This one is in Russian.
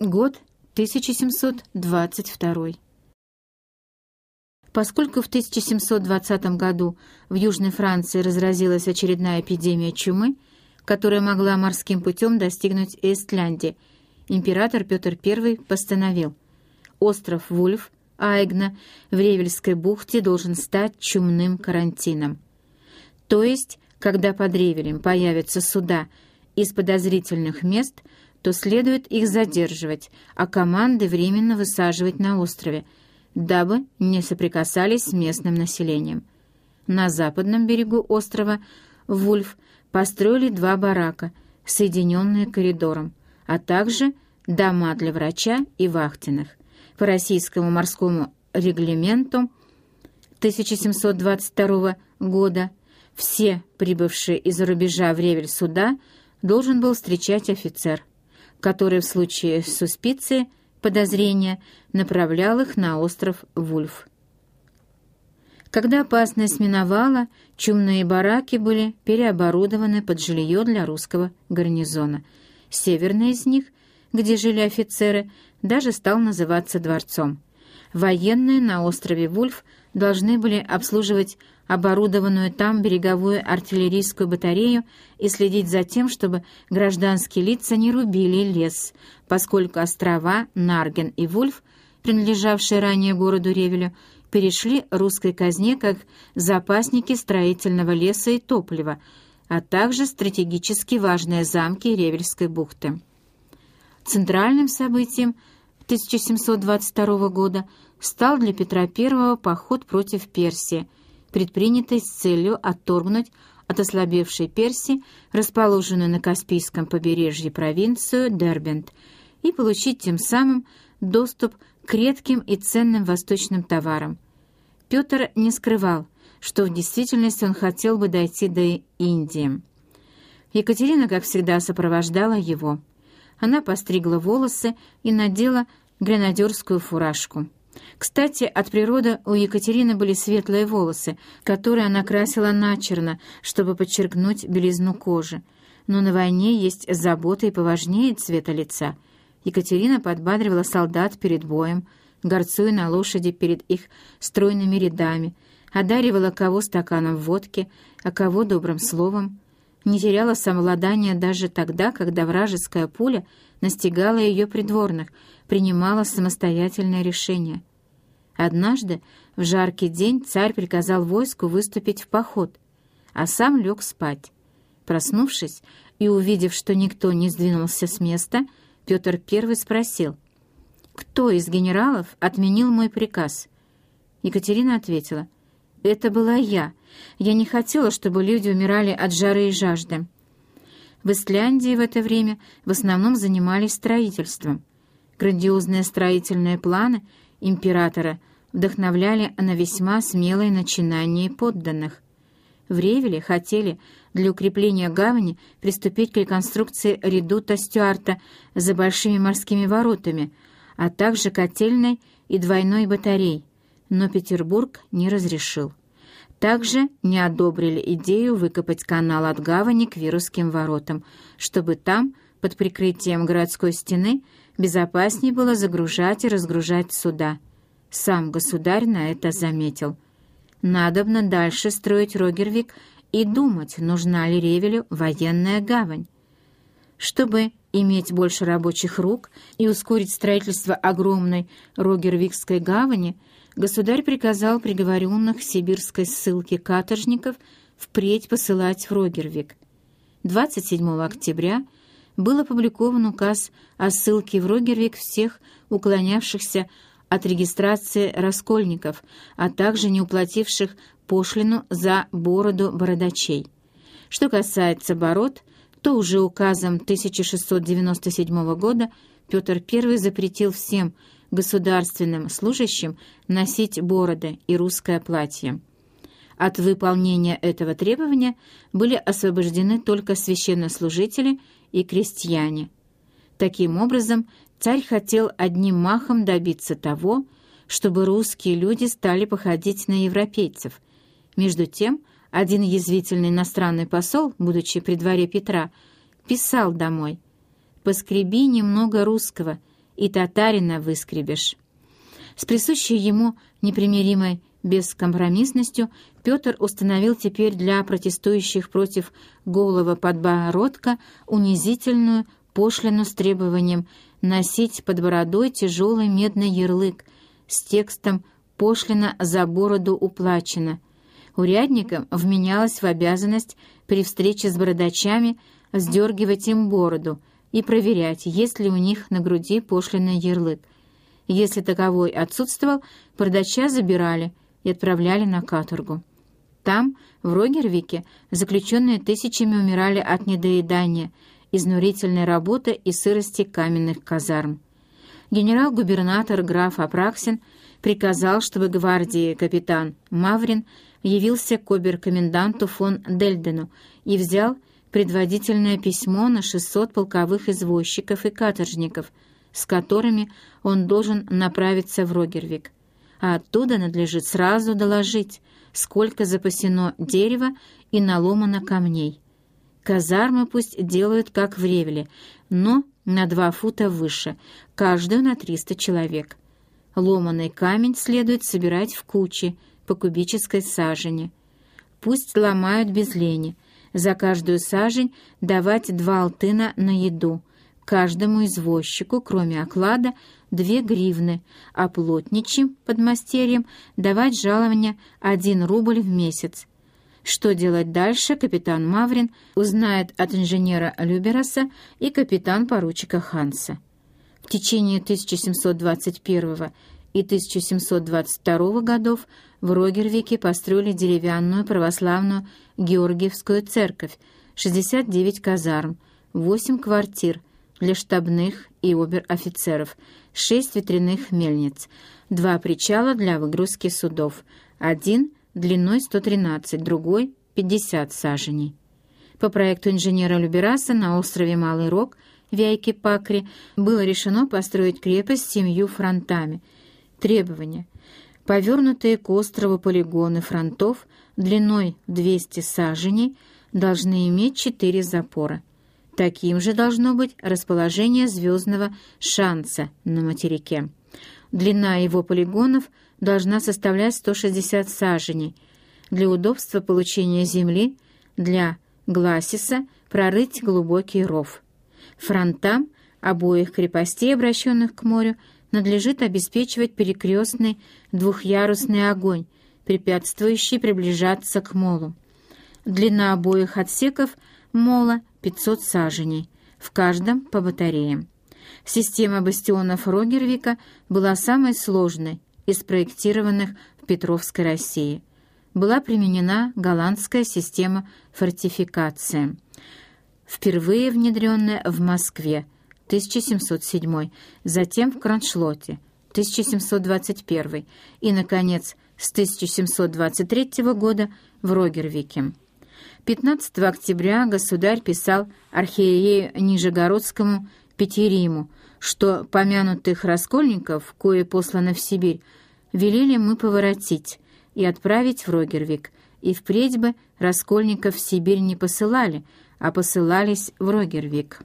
Год 1722. Поскольку в 1720 году в Южной Франции разразилась очередная эпидемия чумы, которая могла морским путем достигнуть Эстляндии, император Петр I постановил, остров Вульф, Айгна, в Ревельской бухте должен стать чумным карантином. То есть, когда под Ревелем появятся суда из подозрительных мест – то следует их задерживать, а команды временно высаживать на острове, дабы не соприкасались с местным населением. На западном берегу острова Вульф построили два барака, соединенные коридором, а также дома для врача и вахтенных. По российскому морскому регламенту 1722 года все прибывшие из-за рубежа в Ревель суда должен был встречать офицер который в случае суспиции, подозрения, направлял их на остров Вульф. Когда опасность миновала, чумные бараки были переоборудованы под жилье для русского гарнизона. Северный из них, где жили офицеры, даже стал называться дворцом. Военные на острове Вульф должны были обслуживать оборудованную там береговую артиллерийскую батарею и следить за тем, чтобы гражданские лица не рубили лес, поскольку острова Нарген и Вульф, принадлежавшие ранее городу Ревелю, перешли русской казне как запасники строительного леса и топлива, а также стратегически важные замки Ревельской бухты. Центральным событием 1722 года стал для Петра I поход против Персии – предпринятой с целью отторгнуть от ослабевшей Персии, расположенную на Каспийском побережье провинцию Дербент, и получить тем самым доступ к редким и ценным восточным товарам. Петр не скрывал, что в действительности он хотел бы дойти до Индии. Екатерина, как всегда, сопровождала его. Она постригла волосы и надела гренадерскую фуражку. Кстати, от природы у Екатерины были светлые волосы, которые она красила начерно, чтобы подчеркнуть белизну кожи. Но на войне есть забота и поважнее цвета лица. Екатерина подбадривала солдат перед боем, горцуя на лошади перед их стройными рядами, одаривала кого стаканом водки, а кого добрым словом, не теряла самообладания даже тогда, когда вражеская пуля настигала ее придворных, принимала самостоятельное решение. Однажды в жаркий день царь приказал войску выступить в поход, а сам лег спать. Проснувшись и увидев, что никто не сдвинулся с места, Петр I спросил, «Кто из генералов отменил мой приказ?» Екатерина ответила, «Это была я. Я не хотела, чтобы люди умирали от жары и жажды». В Исляндии в это время в основном занимались строительством. Грандиозные строительные планы императора вдохновляли на весьма смелое начинание подданных. В Ревеле хотели для укрепления гавани приступить к реконструкции редута Стюарта за большими морскими воротами, а также котельной и двойной батарей, но Петербург не разрешил. Также не одобрили идею выкопать канал от гавани к Вирусским воротам, чтобы там, под прикрытием городской стены, безопаснее было загружать и разгружать суда – сам государь на это заметил. Надобно дальше строить Рогервик и думать, нужна ли Ревелю военная гавань. Чтобы иметь больше рабочих рук и ускорить строительство огромной Рогервикской гавани, государь приказал приговоренных сибирской ссылки каторжников впредь посылать в Рогервик. 27 октября был опубликован указ о ссылке в Рогервик всех уклонявшихся от регистрации раскольников, а также не уплативших пошлину за бороду бородачей. Что касается бород, то уже указом 1697 года Петр I запретил всем государственным служащим носить бороды и русское платье. От выполнения этого требования были освобождены только священнослужители и крестьяне. Таким образом, Царь хотел одним махом добиться того, чтобы русские люди стали походить на европейцев. Между тем, один язвительный иностранный посол, будучи при дворе Петра, писал домой «Поскреби немного русского, и татарина выскребешь. С присущей ему непримиримой бескомпромиссностью Петр установил теперь для протестующих против голого подбородка унизительную пошлину с требованием носить под бородой тяжелый медный ярлык с текстом «Пошлина за бороду уплачена». Урядникам вменялось в обязанность при встрече с бородачами сдергивать им бороду и проверять, есть ли у них на груди пошлиный ярлык. Если таковой отсутствовал, бородача забирали и отправляли на каторгу. Там, в Рогервике, заключенные тысячами умирали от недоедания, изнурительной работы и сырости каменных казарм. Генерал-губернатор граф Апраксин приказал, чтобы гвардии капитан Маврин явился к обер-коменданту фон Дельдену и взял предводительное письмо на 600 полковых извозчиков и каторжников, с которыми он должен направиться в Рогервик. А оттуда надлежит сразу доложить, сколько запасено дерева и наломано камней. Казармы пусть делают, как в Ревеле, но на два фута выше, каждую на 300 человек. Ломаный камень следует собирать в кучи по кубической сажене. Пусть ломают без лени, за каждую сажень давать два алтына на еду, каждому извозчику, кроме оклада, две гривны, а плотничьим подмастерьям давать жалование один рубль в месяц. Что делать дальше, капитан Маврин узнает от инженера Любераса и капитан-поручика Ханса. В течение 1721 и 1722 годов в Рогервике построили деревянную православную Георгиевскую церковь, 69 казарм, 8 квартир для штабных и обер-офицеров, 6 ветряных мельниц, два причала для выгрузки судов, один длиной 113, другой — 50 саженей. По проекту инженера Любераса на острове Малый Рог в Яйке-Пакре было решено построить крепость с семью фронтами. Требования. Повернутые к острову полигоны фронтов длиной 200 саженей должны иметь четыре запора. Таким же должно быть расположение звездного шанса на материке. Длина его полигонов должна составлять 160 саженей. Для удобства получения земли для Гласиса прорыть глубокий ров. Фронтам обоих крепостей, обращенных к морю, надлежит обеспечивать перекрестный двухъярусный огонь, препятствующий приближаться к молу. Длина обоих отсеков мола 500 саженей, в каждом по батареям. Система бастионов Рогервика была самой сложной из проектированных в Петровской России. Была применена голландская система фортификации, впервые внедренная в Москве 1707, затем в Кроншлоте 1721 и, наконец, с 1723 года в Рогервике. 15 октября государь писал архиерею Нижегородскому Петериму, что помянутых раскольников, кое посланы в Сибирь, велели мы поворотить и отправить в Рогервик, и впредь бы раскольников в Сибирь не посылали, а посылались в Рогервик».